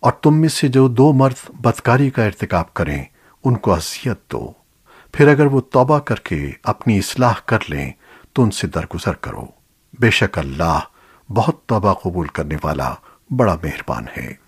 اور تم میں سے جو دو مرد بدکاری کا ارتکاب کریں، ان کو اذیت دو۔ پھر اگر وہ توبہ کر کے اپنی اصلاح کر لیں، تو ان سے درگزر کرو۔ بے شک اللہ بہت توبہ قبول کرنے والا بڑا مہربان ہے۔